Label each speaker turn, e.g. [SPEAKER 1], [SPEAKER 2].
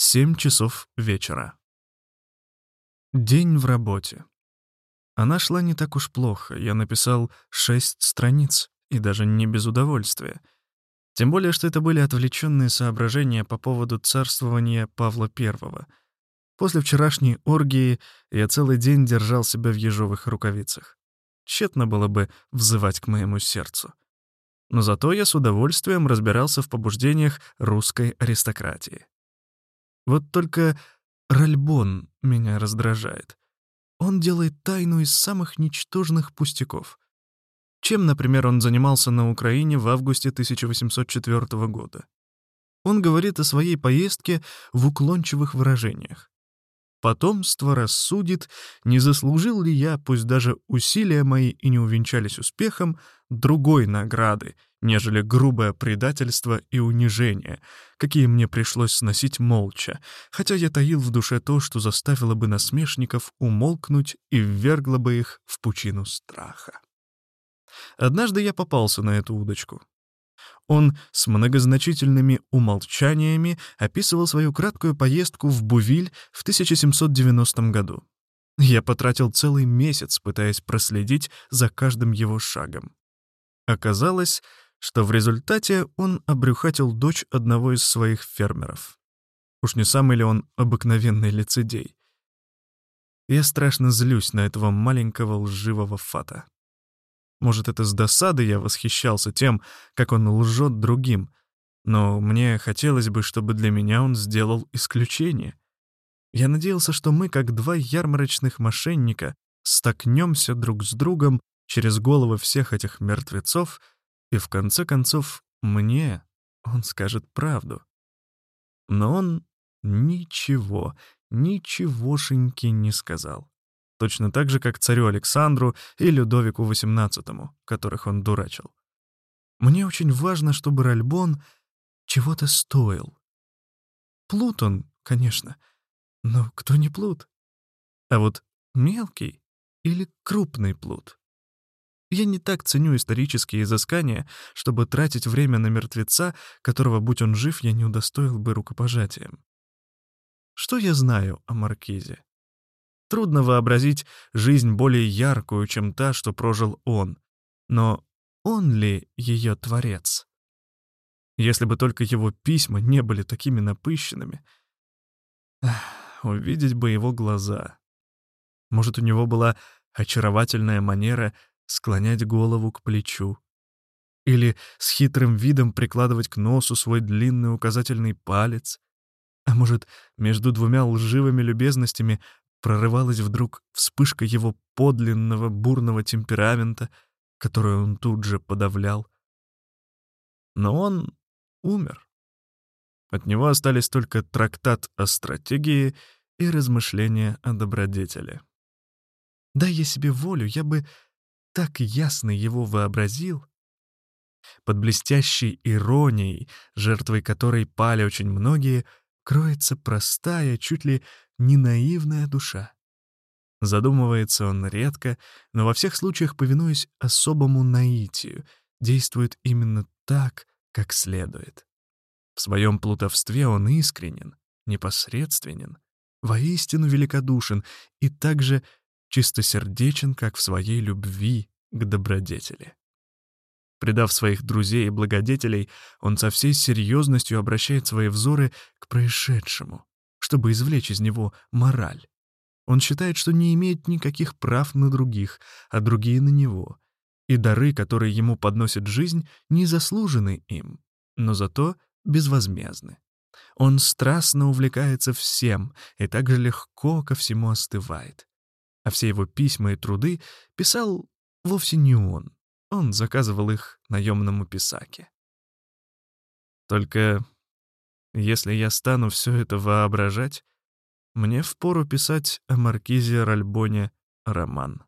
[SPEAKER 1] Семь часов вечера. День в работе. Она шла не так уж плохо. Я написал шесть страниц, и даже не без удовольствия. Тем более, что это были отвлеченные соображения по поводу царствования Павла I. После вчерашней оргии я целый день держал себя в ежовых рукавицах. Тщетно было бы взывать к моему сердцу. Но зато я с удовольствием разбирался в побуждениях русской аристократии. Вот только Ральбон меня раздражает. Он делает тайну из самых ничтожных пустяков. Чем, например, он занимался на Украине в августе 1804 года? Он говорит о своей поездке в уклончивых выражениях. Потомство рассудит, не заслужил ли я, пусть даже усилия мои и не увенчались успехом, другой награды, нежели грубое предательство и унижение, какие мне пришлось сносить молча, хотя я таил в душе то, что заставило бы насмешников умолкнуть и ввергло бы их в пучину страха. Однажды я попался на эту удочку. Он с многозначительными умолчаниями описывал свою краткую поездку в Бувиль в 1790 году. Я потратил целый месяц, пытаясь проследить за каждым его шагом. Оказалось, что в результате он обрюхатил дочь одного из своих фермеров. Уж не самый ли он обыкновенный лицедей? Я страшно злюсь на этого маленького лживого фата. Может, это с досады я восхищался тем, как он лжет другим, но мне хотелось бы, чтобы для меня он сделал исключение. Я надеялся, что мы, как два ярмарочных мошенника, столкнемся друг с другом через головы всех этих мертвецов, и в конце концов мне он скажет правду. Но он ничего, ничегошеньки не сказал точно так же, как царю Александру и Людовику XVIII, которых он дурачил. Мне очень важно, чтобы Ральбон чего-то стоил. Плут он, конечно, но кто не плут? А вот мелкий или крупный плут? Я не так ценю исторические изыскания, чтобы тратить время на мертвеца, которого, будь он жив, я не удостоил бы рукопожатием. Что я знаю о Маркизе? Трудно вообразить жизнь более яркую, чем та, что прожил он. Но он ли ее творец? Если бы только его письма не были такими напыщенными. Увидеть бы его глаза. Может, у него была очаровательная манера склонять голову к плечу. Или с хитрым видом прикладывать к носу свой длинный указательный палец. А может, между двумя лживыми любезностями прорывалась вдруг вспышка его подлинного бурного темперамента, которую он тут же подавлял. Но он умер. От него остались только трактат о стратегии и размышления о добродетели. Дай я себе волю, я бы так ясно его вообразил. Под блестящей иронией, жертвой которой пали очень многие, кроется простая, чуть ли не наивная душа. Задумывается он редко, но во всех случаях, повинуясь особому наитию, действует именно так, как следует. В своем плутовстве он искренен, непосредственен, воистину великодушен и также чистосердечен, как в своей любви к добродетели. Предав своих друзей и благодетелей, он со всей серьезностью обращает свои взоры к происшедшему, чтобы извлечь из него мораль. Он считает, что не имеет никаких прав на других, а другие на него, и дары, которые ему подносит жизнь, не заслужены им, но зато безвозмездны. Он страстно увлекается всем и также легко ко всему остывает. А все его письма и труды писал вовсе не он, он заказывал их наемному писаке. Только если я стану все это воображать, мне впору писать о маркизе Ральбоне роман.